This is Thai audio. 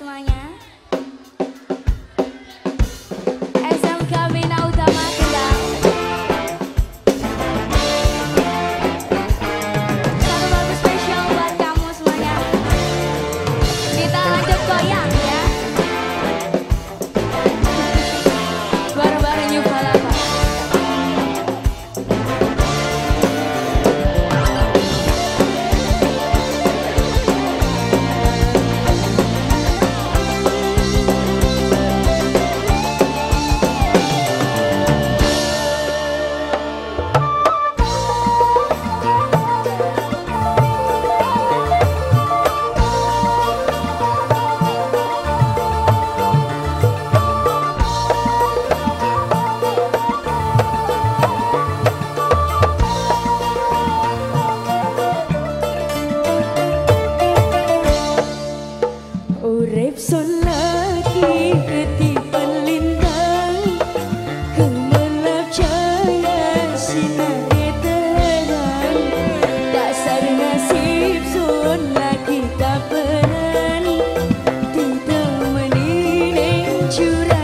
semuanya. You. I